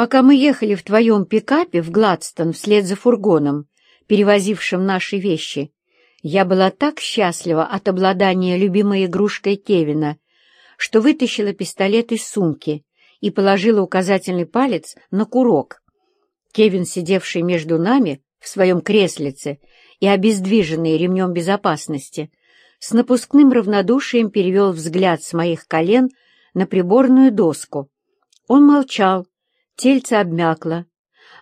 Пока мы ехали в твоем пикапе в Гладстон вслед за фургоном, перевозившим наши вещи, я была так счастлива от обладания любимой игрушкой Кевина, что вытащила пистолет из сумки и положила указательный палец на курок. Кевин, сидевший между нами в своем креслице и обездвиженный ремнем безопасности, с напускным равнодушием перевел взгляд с моих колен на приборную доску. Он молчал, тельце обмякло,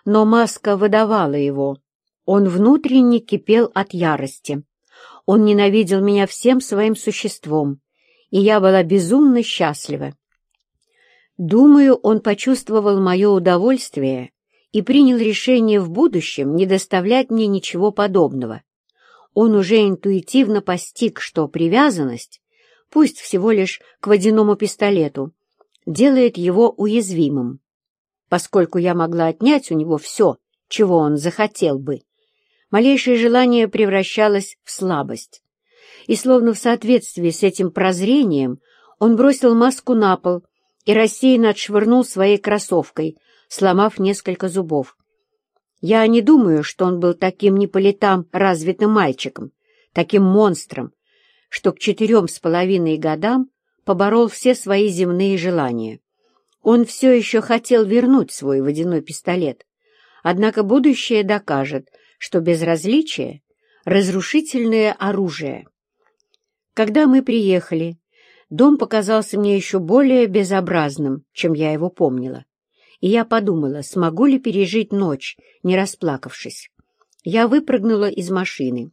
но маска выдавала его. Он внутренне кипел от ярости. Он ненавидел меня всем своим существом, и я была безумно счастлива. Думаю, он почувствовал мое удовольствие и принял решение в будущем не доставлять мне ничего подобного. Он уже интуитивно постиг, что привязанность, пусть всего лишь к водяному пистолету, делает его уязвимым. Поскольку я могла отнять у него все, чего он захотел бы, малейшее желание превращалось в слабость. И словно в соответствии с этим прозрением он бросил маску на пол и рассеянно отшвырнул своей кроссовкой, сломав несколько зубов. Я не думаю, что он был таким не по летам развитым мальчиком, таким монстром, что к четырем с половиной годам поборол все свои земные желания. Он все еще хотел вернуть свой водяной пистолет, однако будущее докажет, что безразличие — разрушительное оружие. Когда мы приехали, дом показался мне еще более безобразным, чем я его помнила и я подумала, смогу ли пережить ночь, не расплакавшись. Я выпрыгнула из машины.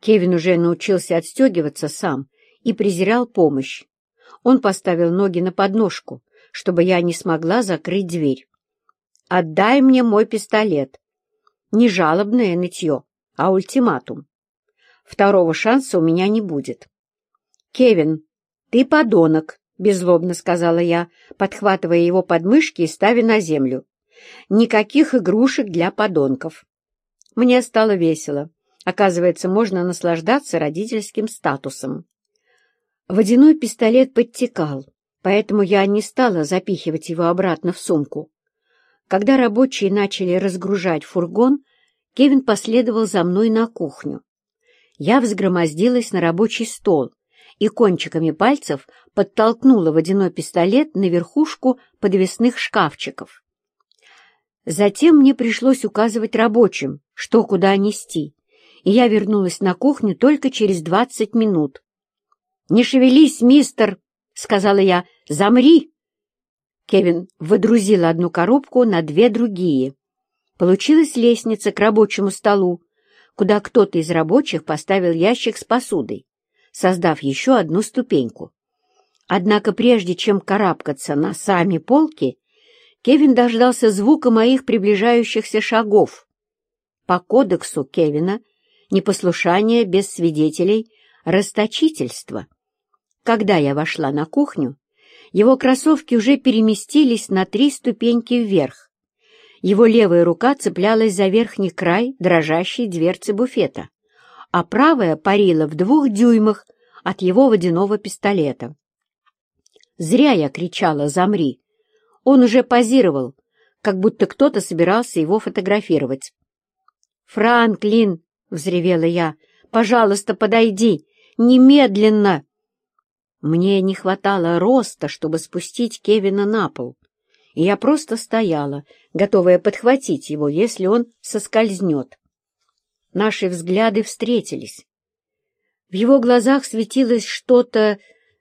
Кевин уже научился отстегиваться сам и презирал помощь. Он поставил ноги на подножку, чтобы я не смогла закрыть дверь. «Отдай мне мой пистолет». Не жалобное нытье, а ультиматум. Второго шанса у меня не будет. «Кевин, ты подонок», беззлобно сказала я, подхватывая его подмышки и ставя на землю. Никаких игрушек для подонков. Мне стало весело. Оказывается, можно наслаждаться родительским статусом. Водяной пистолет подтекал, поэтому я не стала запихивать его обратно в сумку. Когда рабочие начали разгружать фургон, Кевин последовал за мной на кухню. Я взгромоздилась на рабочий стол, и кончиками пальцев подтолкнула водяной пистолет на верхушку подвесных шкафчиков. Затем мне пришлось указывать рабочим, что куда нести, и я вернулась на кухню только через двадцать минут. «Не шевелись, мистер!» — сказала я. «Замри!» Кевин выдрузил одну коробку на две другие. Получилась лестница к рабочему столу, куда кто-то из рабочих поставил ящик с посудой создав еще одну ступеньку. Однако прежде чем карабкаться на сами полки, Кевин дождался звука моих приближающихся шагов. По кодексу Кевина непослушание без свидетелей — расточительство. Когда я вошла на кухню, его кроссовки уже переместились на три ступеньки вверх. Его левая рука цеплялась за верхний край дрожащей дверцы буфета а правая парила в двух дюймах от его водяного пистолета. Зря я кричала «Замри!». Он уже позировал, как будто кто-то собирался его фотографировать. «Франклин!» — взревела я. «Пожалуйста, подойди! Немедленно!» Мне не хватало роста, чтобы спустить Кевина на пол, и я просто стояла, готовая подхватить его, если он соскользнет. Наши взгляды встретились. В его глазах светилось что-то,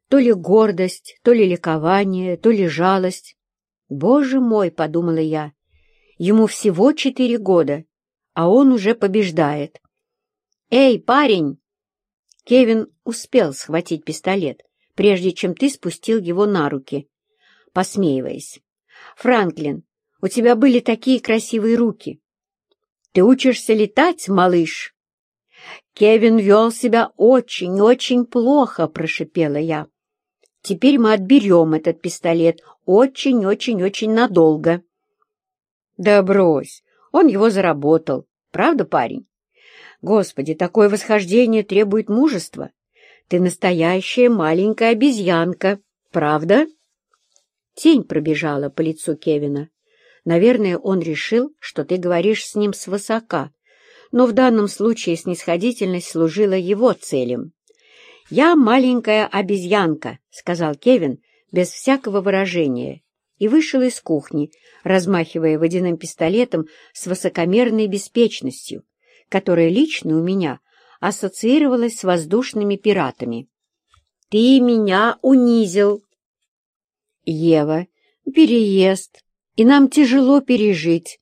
то ли гордость, то ли ликование, то ли жалость. «Боже мой!» — подумала я. «Ему всего четыре года, а он уже побеждает». «Эй, парень!» Кевин успел схватить пистолет, прежде чем ты спустил его на руки, посмеиваясь. «Франклин, у тебя были такие красивые руки. Ты учишься летать, малыш?» «Кевин вел себя очень-очень плохо», — прошипела я. «Теперь мы отберем этот пистолет очень-очень-очень надолго». «Да брось, он его заработал. Правда, парень? Господи, такое восхождение требует мужества. Ты настоящая маленькая обезьянка, правда?» Тень пробежала по лицу Кевина. Наверное, он решил, что ты говоришь с ним свысока, но в данном случае снисходительность служила его целям. «Я маленькая обезьянка», — сказал Кевин без всякого выражения, и вышел из кухни, размахивая водяным пистолетом с высокомерной беспечностью, которая лично у меня ассоциировалась с воздушными пиратами. «Ты меня унизил!» «Ева, переезд, и нам тяжело пережить,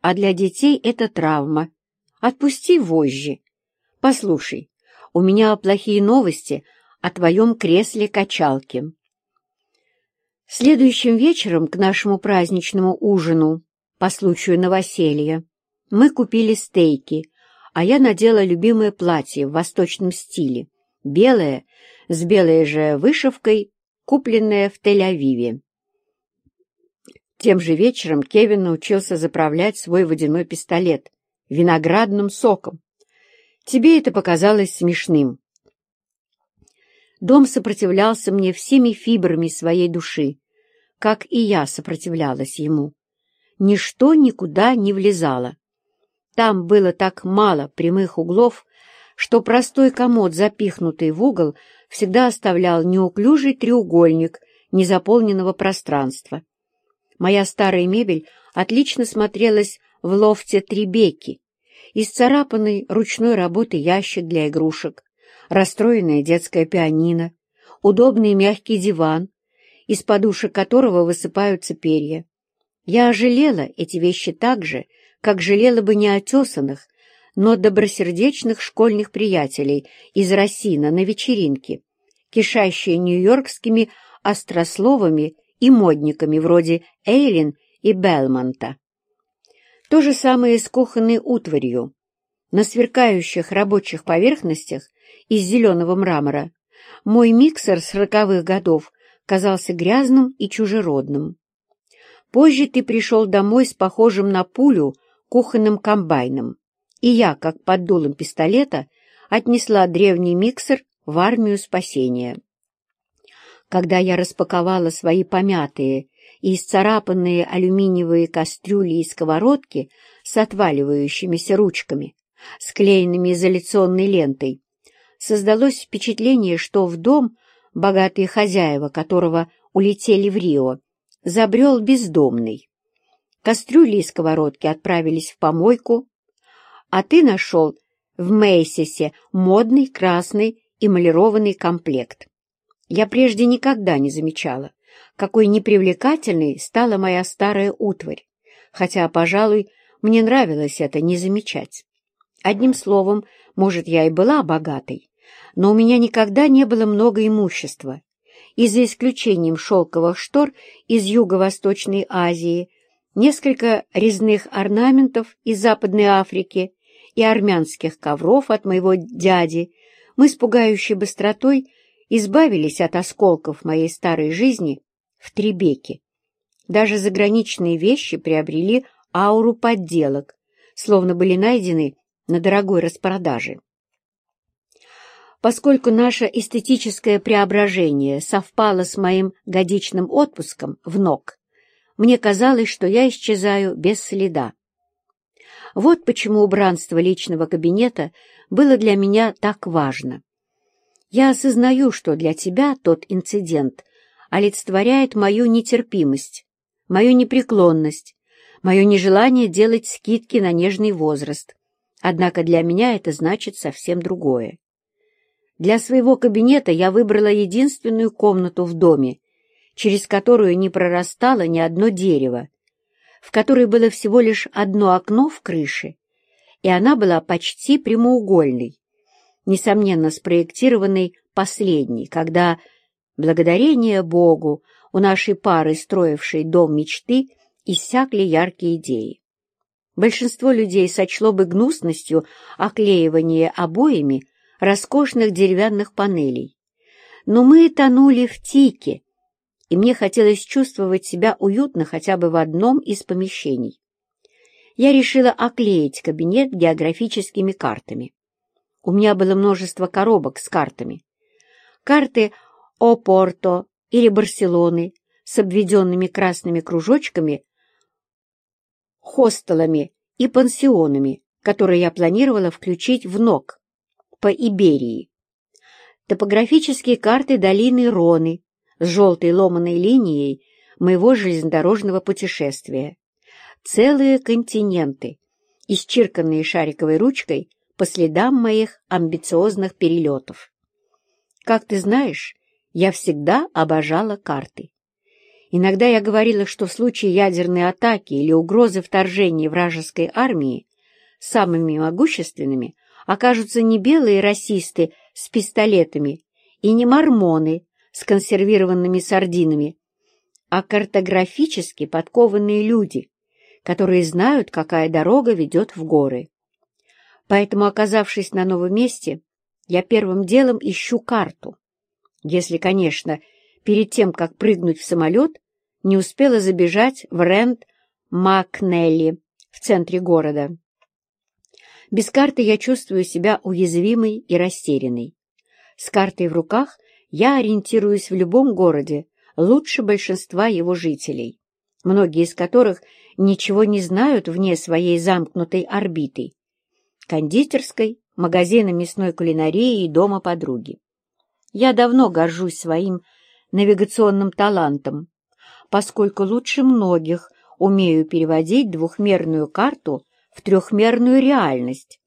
а для детей это травма. Отпусти вожжи. Послушай, у меня плохие новости о твоем кресле-качалке». Следующим вечером к нашему праздничному ужину по случаю новоселья мы купили стейки, а я надела любимое платье в восточном стиле, белое, с белой же вышивкой, купленное в Тель-Авиве. Тем же вечером Кевин научился заправлять свой водяной пистолет виноградным соком. Тебе это показалось смешным. Дом сопротивлялся мне всеми фибрами своей души, как и я сопротивлялась ему. Ничто никуда не влезало. Там было так мало прямых углов, что простой комод, запихнутый в угол, всегда оставлял неуклюжий треугольник незаполненного пространства. Моя старая мебель отлично смотрелась в лофте Требеки, исцарапанный ручной работы ящик для игрушек, расстроенная детская пианино, удобный мягкий диван, из подушек которого высыпаются перья. Я ожалела эти вещи так же, как жалела бы неотесанных, но добросердечных школьных приятелей из Росина на вечеринке, кишащие нью-йоркскими острословами и модниками вроде Эйлин и Белмонта. То же самое с кухонной утварью. На сверкающих рабочих поверхностях из зеленого мрамора мой миксер сороковых годов казался грязным и чужеродным. Позже ты пришел домой с похожим на пулю кухонным комбайном, и я, как под дулом пистолета, отнесла древний миксер в армию спасения. Когда я распаковала свои помятые и исцарапанные алюминиевые кастрюли и сковородки с отваливающимися ручками, склеенными изоляционной лентой, создалось впечатление, что в дом, богатые хозяева которого улетели в Рио, забрел бездомный. Кастрюли и сковородки отправились в помойку, а ты нашел в Мейсисе модный красный эмалированный комплект. Я прежде никогда не замечала, какой непривлекательной стала моя старая утварь, хотя, пожалуй, мне нравилось это не замечать. Одним словом, может, я и была богатой, но у меня никогда не было много имущества, и за исключением шелковых штор из Юго-Восточной Азии, несколько резных орнаментов из Западной Африки и армянских ковров от моего дяди, мы с пугающей быстротой избавились от осколков моей старой жизни в Требеке. Даже заграничные вещи приобрели ауру подделок, словно были найдены на дорогой распродаже. Поскольку наше эстетическое преображение совпало с моим годичным отпуском в НОК, мне казалось, что я исчезаю без следа. Вот почему убранство личного кабинета было для меня так важно. Я осознаю, что для тебя тот инцидент олицетворяет мою нетерпимость, мою непреклонность, мое нежелание делать скидки на нежный возраст. Однако для меня это значит совсем другое. Для своего кабинета я выбрала единственную комнату в доме, через которую не прорастало ни одно дерево, в которой было всего лишь одно окно в крыше, и она была почти прямоугольной, несомненно спроектированной последней, когда, благодарение Богу, у нашей пары, строившей дом мечты, иссякли яркие идеи. Большинство людей сочло бы гнусностью оклеивание обоями роскошных деревянных панелей. Но мы тонули в тике, и мне хотелось чувствовать себя уютно хотя бы в одном из помещений. Я решила оклеить кабинет географическими картами. У меня было множество коробок с картами. Карты О-Порто или Барселоны с обведенными красными кружочками хостелами и пансионами, которые я планировала включить в НОК по Иберии. Топографические карты долины Роны желтой ломаной линией моего железнодорожного путешествия. Целые континенты, исчерканные шариковой ручкой по следам моих амбициозных перелетов. Как ты знаешь, я всегда обожала карты. Иногда я говорила, что в случае ядерной атаки или угрозы вторжения вражеской армии самыми могущественными окажутся не белые расисты с пистолетами и не мормоны с консервированными сардинами, а картографически подкованные люди, которые знают, какая дорога ведет в горы. Поэтому, оказавшись на новом месте, я первым делом ищу карту. Если, конечно, перед тем, как прыгнуть в самолет, не успела забежать в Рент Макнелли в центре города. Без карты я чувствую себя уязвимой и растерянной. С картой в руках я ориентируюсь в любом городе лучше большинства его жителей, многие из которых ничего не знают вне своей замкнутой орбиты, кондитерской, магазина мясной кулинарии и дома подруги. Я давно горжусь своим навигационным талантом, поскольку лучше многих умею переводить двухмерную карту в трехмерную реальность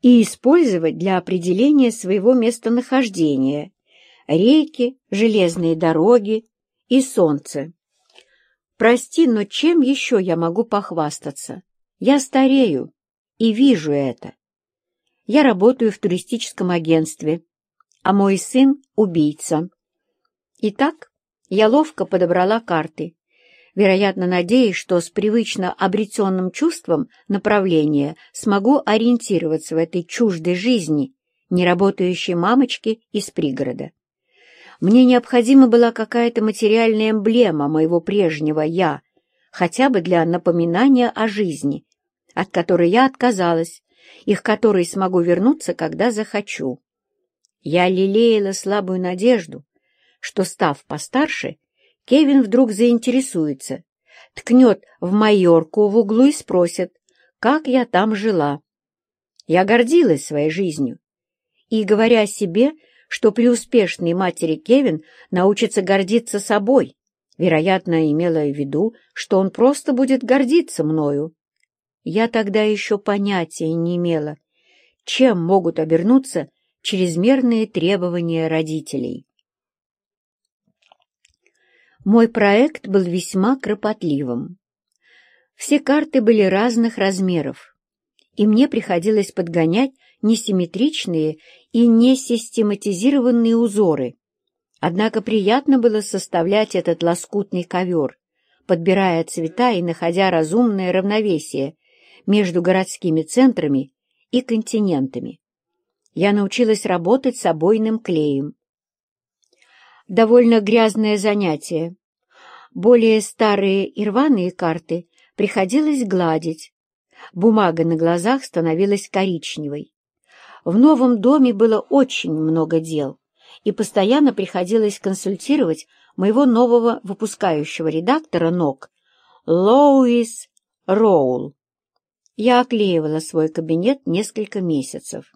и использовать для определения своего местонахождения реки, железные дороги и солнце. Прости, но чем еще я могу похвастаться? Я старею и вижу это. Я работаю в туристическом агентстве, а мой сын — убийца. Итак, я ловко подобрала карты, вероятно, надеясь, что с привычно обретенным чувством направления смогу ориентироваться в этой чуждой жизни неработающей мамочки из пригорода. Мне необходима была какая-то материальная эмблема моего прежнего «я», хотя бы для напоминания о жизни, от которой я отказалась и к которой смогу вернуться, когда захочу. Я лелеяла слабую надежду, что, став постарше, Кевин вдруг заинтересуется, ткнет в Майорку в углу и спросит, как я там жила. Я гордилась своей жизнью и, говоря о себе, что при успешной матери Кевин научится гордиться собой, вероятно, имела в виду, что он просто будет гордиться мною. Я тогда еще понятия не имела, чем могут обернуться чрезмерные требования родителей. Мой проект был весьма кропотливым. Все карты были разных размеров, и мне приходилось подгонять несимметричные и несистематизированные узоры. Однако приятно было составлять этот лоскутный ковер, подбирая цвета и находя разумное равновесие между городскими центрами и континентами. Я научилась работать с обойным клеем, довольно грязное занятие. Более старые и рваные карты приходилось гладить. Бумага на глазах становилась коричневой. В новом доме было очень много дел, и постоянно приходилось консультировать моего нового выпускающего редактора НОК, Лоуис Роул. Я оклеивала свой кабинет несколько месяцев.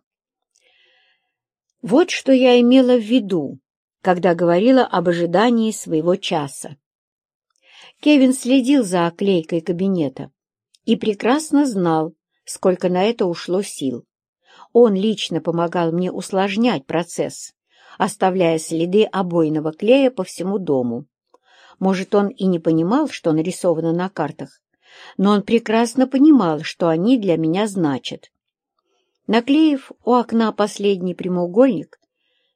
Вот что я имела в виду, когда говорила об ожидании своего часа. Кевин следил за оклейкой кабинета и прекрасно знал, сколько на это ушло сил. Он лично помогал мне усложнять процесс, оставляя следы обойного клея по всему дому. Может, он и не понимал, что нарисовано на картах, но он прекрасно понимал, что они для меня значат. Наклеив у окна последний прямоугольник,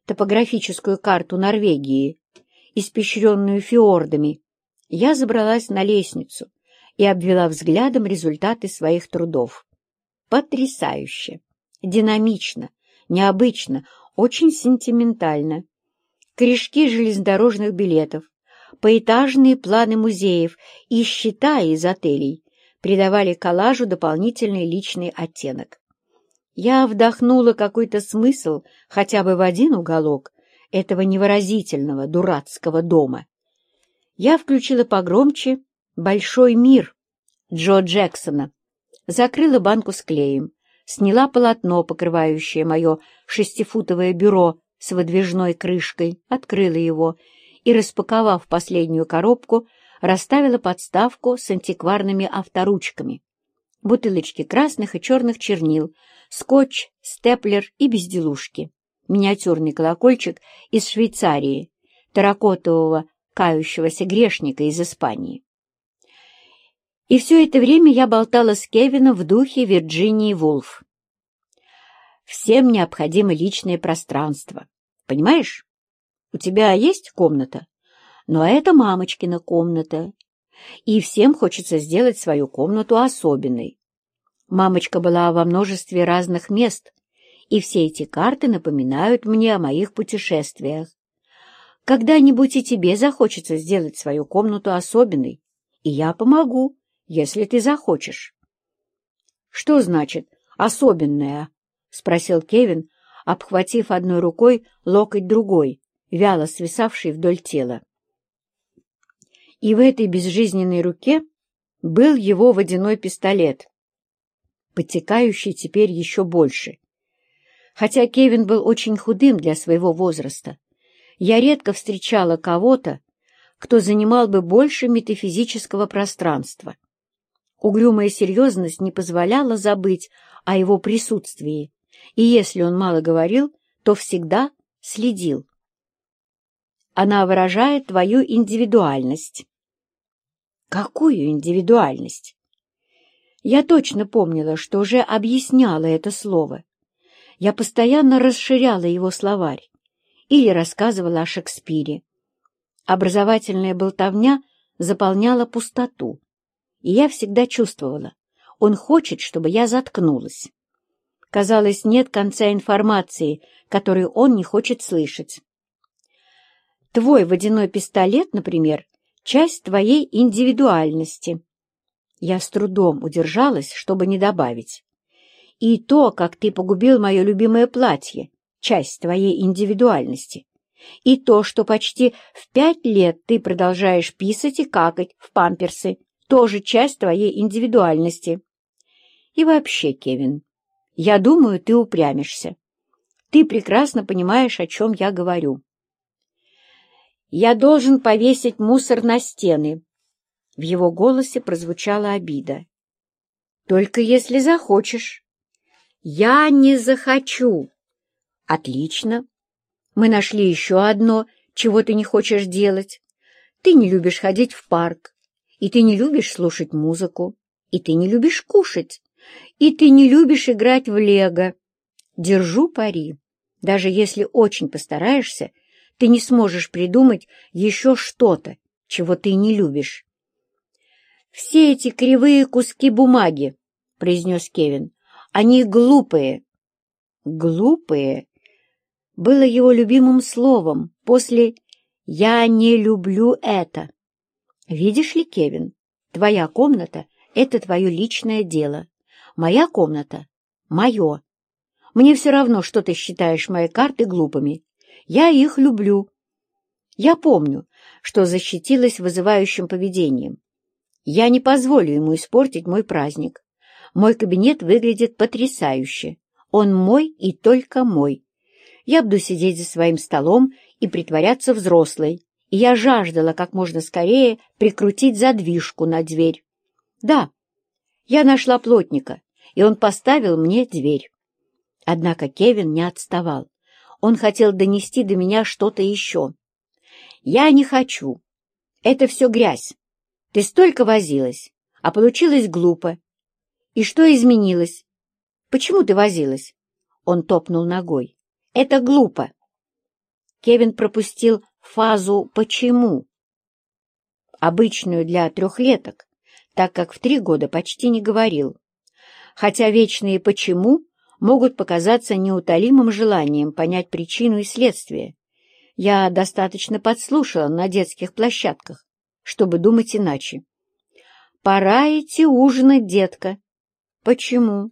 топографическую карту Норвегии, испещренную фиордами, я забралась на лестницу и обвела взглядом результаты своих трудов. Потрясающе! Динамично, необычно, очень сентиментально. Корешки железнодорожных билетов, поэтажные планы музеев и счета из отелей придавали коллажу дополнительный личный оттенок. Я вдохнула какой-то смысл хотя бы в один уголок этого невыразительного дурацкого дома. Я включила погромче «Большой мир» Джо Джексона, закрыла банку с клеем, сняла полотно, покрывающее мое шестифутовое бюро с выдвижной крышкой, открыла его и, распаковав последнюю коробку, расставила подставку с антикварными авторучками, бутылочки красных и черных чернил, скотч, степлер и безделушки, миниатюрный колокольчик из Швейцарии, терракотового кающегося грешника из Испании. И все это время я болтала с Кевином в духе Вирджинии Вулф. Всем необходимо личное пространство. Понимаешь? У тебя есть комната? Но это мамочкина комната. И всем хочется сделать свою комнату особенной. Мамочка была во множестве разных мест, и все эти карты напоминают мне о моих путешествиях. Когда-нибудь и тебе захочется сделать свою комнату особенной, и я помогу, если ты захочешь. — Что значит «особенная»? — спросил Кевин, обхватив одной рукой локоть другой, вяло свисавший вдоль тела. И в этой безжизненной руке был его водяной пистолет, подтекающий теперь еще больше. Хотя Кевин был очень худым для своего возраста, я редко встречала кого-то, кто занимал бы больше метафизического пространства. Угрюмая серьезность не позволяла забыть о его присутствии, и если он мало говорил, то всегда следил. Она выражает твою индивидуальность. Какую индивидуальность? Я точно помнила, что уже объясняла это слово. Я постоянно расширяла его словарь или рассказывала о Шекспире. Образовательная болтовня заполняла пустоту и я всегда чувствовала, он хочет, чтобы я заткнулась. Казалось, нет конца информации, которую он не хочет слышать. Твой водяной пистолет, например, часть твоей индивидуальности. Я с трудом удержалась, чтобы не добавить. И то, как ты погубил мое любимое платье, часть твоей индивидуальности. И то, что почти в пять лет ты продолжаешь писать и какать в памперсы, тоже часть твоей индивидуальности. И вообще, Кевин, я думаю, ты упрямишься. Ты прекрасно понимаешь, о чем я говорю. Я должен повесить мусор на стены. В его голосе прозвучала обида. Только если захочешь. Я не захочу. Отлично. Мы нашли еще одно, чего ты не хочешь делать. Ты не любишь ходить в парк, и ты не любишь слушать музыку, и ты не любишь кушать, и ты не любишь играть в лего. Держу пари. Даже если очень постараешься, ты не сможешь придумать еще что-то, чего ты не любишь. «Все эти кривые куски бумаги», — произнес Кевин, — «они глупые». «Глупые» было его любимым словом после «я не люблю это». Видишь ли, Кевин, твоя комната — это твое личное дело. Моя комната — мое. Мне все равно, что ты считаешь мои карты глупыми. Я их люблю. Я помню, что защитилась вызывающим поведением. Я не позволю ему испортить мой праздник. Мой кабинет выглядит потрясающе. Он мой и только мой. Я буду сидеть за своим столом и притворяться взрослой, я жаждала как можно скорее прикрутить задвижку на дверь. Да, я нашла плотника, и он поставил мне дверь. Однако Кевин не отставал. Он хотел донести до меня что-то еще. «Я не хочу. Это все грязь. Ты столько возилась, а получилось глупо. И что изменилось? Почему ты возилась?» Он топнул ногой. «Это глупо». Кевин пропустил фазу «почему», обычную для трехлеток, так как в три года почти не говорил. Хотя вечные «почему» могут показаться неутолимым желанием понять причину и следствие. Я достаточно подслушала на детских площадках, чтобы думать иначе. «Пора идти ужинать, детка». «Почему?»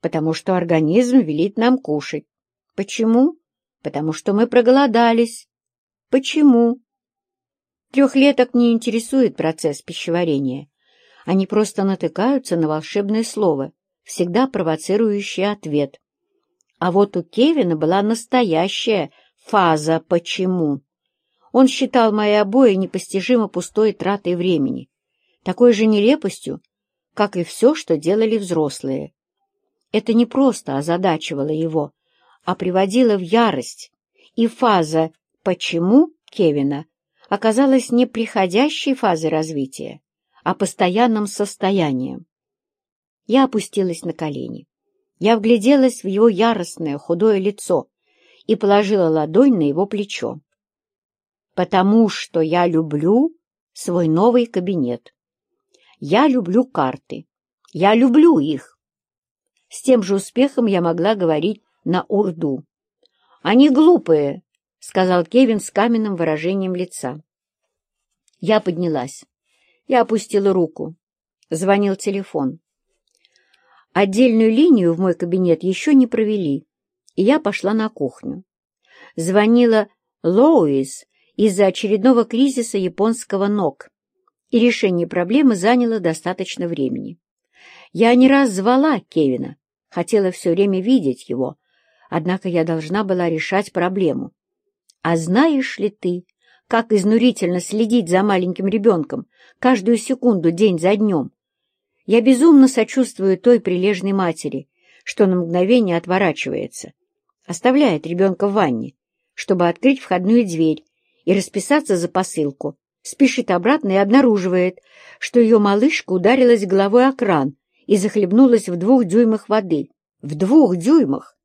«Потому что организм велит нам кушать». «Почему?» «Потому что мы проголодались». Почему? Трехлеток не интересует процесс пищеварения. Они просто натыкаются на волшебное слово, всегда провоцирующее ответ. А вот у Кевина была настоящая фаза «почему». Он считал мои обои непостижимо пустой тратой времени, такой же нелепостью, как и все, что делали взрослые. Это не просто озадачивало его, а приводило в ярость, и фаза «почему» Кевина оказалась не приходящей фазой развития, а постоянным состоянием. Я опустилась на колени. Я вгляделась в его яростное худое лицо и положила ладонь на его плечо. «Потому что я люблю свой новый кабинет. Я люблю карты. Я люблю их. С тем же успехом я могла говорить на урду. «Они глупые», — сказал Кевин с каменным выражением лица. Я поднялась. Я опустила руку. Звонил телефон. Отдельную линию в мой кабинет еще не провели, и я пошла на кухню. Звонила Лоуис из-за очередного кризиса японского ног, и решение проблемы заняло достаточно времени. Я не раз звала Кевина, хотела все время видеть его, однако я должна была решать проблему. А знаешь ли ты, как изнурительно следить за маленьким ребенком каждую секунду день за днем? Я безумно сочувствую той прилежной матери, что на мгновение отворачивается, оставляет ребенка в ванне, чтобы открыть входную дверь и расписаться за посылку, спешит обратно и обнаруживает, что ее малышка ударилась головой о кран и захлебнулась в двух дюймах воды. В двух дюймах!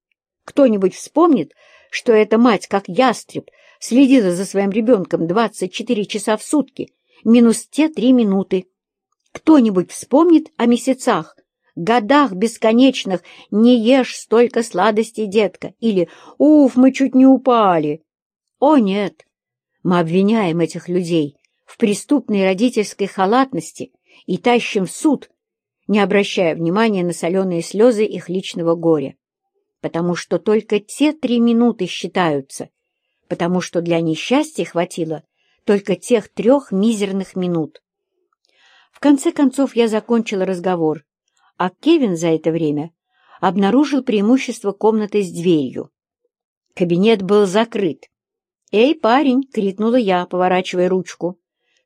Кто-нибудь вспомнит, что эта мать, как ястреб, следила за своим ребенком 24 часа в сутки, минус те три минуты. Кто-нибудь вспомнит о месяцах, годах бесконечных «Не ешь столько сладостей, детка» или «Уф, мы чуть не упали». О, нет! Мы обвиняем этих людей в преступной родительской халатности и тащим в суд, не обращая внимания на соленые слезы их личного горя. Потому что только те три минуты считаются, потому что для несчастья хватило только тех трех мизерных минут. В конце концов я закончила разговор, а Кевин за это время обнаружил преимущество комнаты с дверью. Кабинет был закрыт. «Эй, парень!» — крикнула я, поворачивая ручку.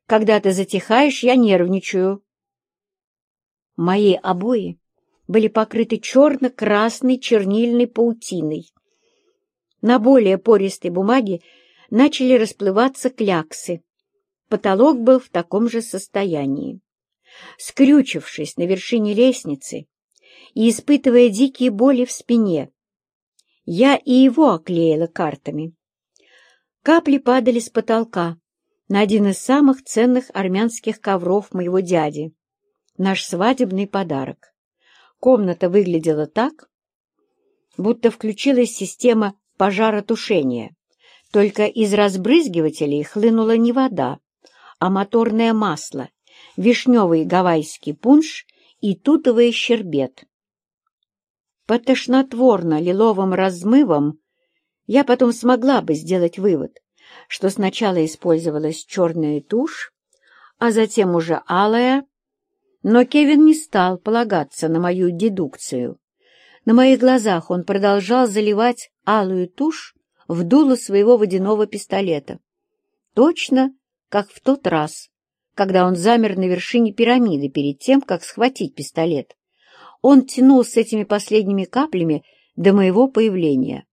«Когда ты затихаешь, я нервничаю». Мои обои были покрыты черно-красной чернильной паутиной. На более пористой бумаге начали расплываться кляксы. Потолок был в таком же состоянии. Скрючившись на вершине лестницы и испытывая дикие боли в спине, я и его оклеила картами. Капли падали с потолка на один из самых ценных армянских ковров моего дяди, наш свадебный подарок. Комната выглядела так, будто включилась система пожаротушения. Только из разбрызгивателей хлынула не вода, а моторное масло, вишневый гавайский пунш и тутовый щербет. По тошнотворно-лиловым размывам я потом смогла бы сделать вывод, что сначала использовалась черная тушь, а затем уже алая, но Кевин не стал полагаться на мою дедукцию. На моих глазах он продолжал заливать алую тушь в дуло своего водяного пистолета. Точно, как в тот раз, когда он замер на вершине пирамиды перед тем, как схватить пистолет. Он тянул с этими последними каплями до моего появления.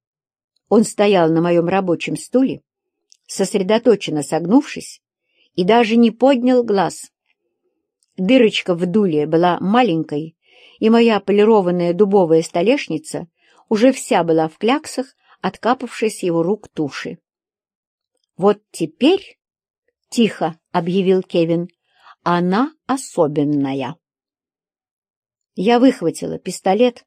Он стоял на моем рабочем стуле, сосредоточенно согнувшись, и даже не поднял глаз. Дырочка в дуле была маленькой, и моя полированная дубовая столешница уже вся была в кляксах, откапавшей с его рук туши. «Вот теперь, — тихо объявил Кевин, — она особенная». Я выхватила пистолет,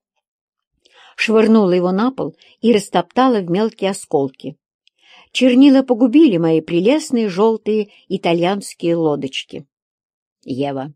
швырнула его на пол и растоптала в мелкие осколки. Чернила погубили мои прелестные желтые итальянские лодочки. Ева,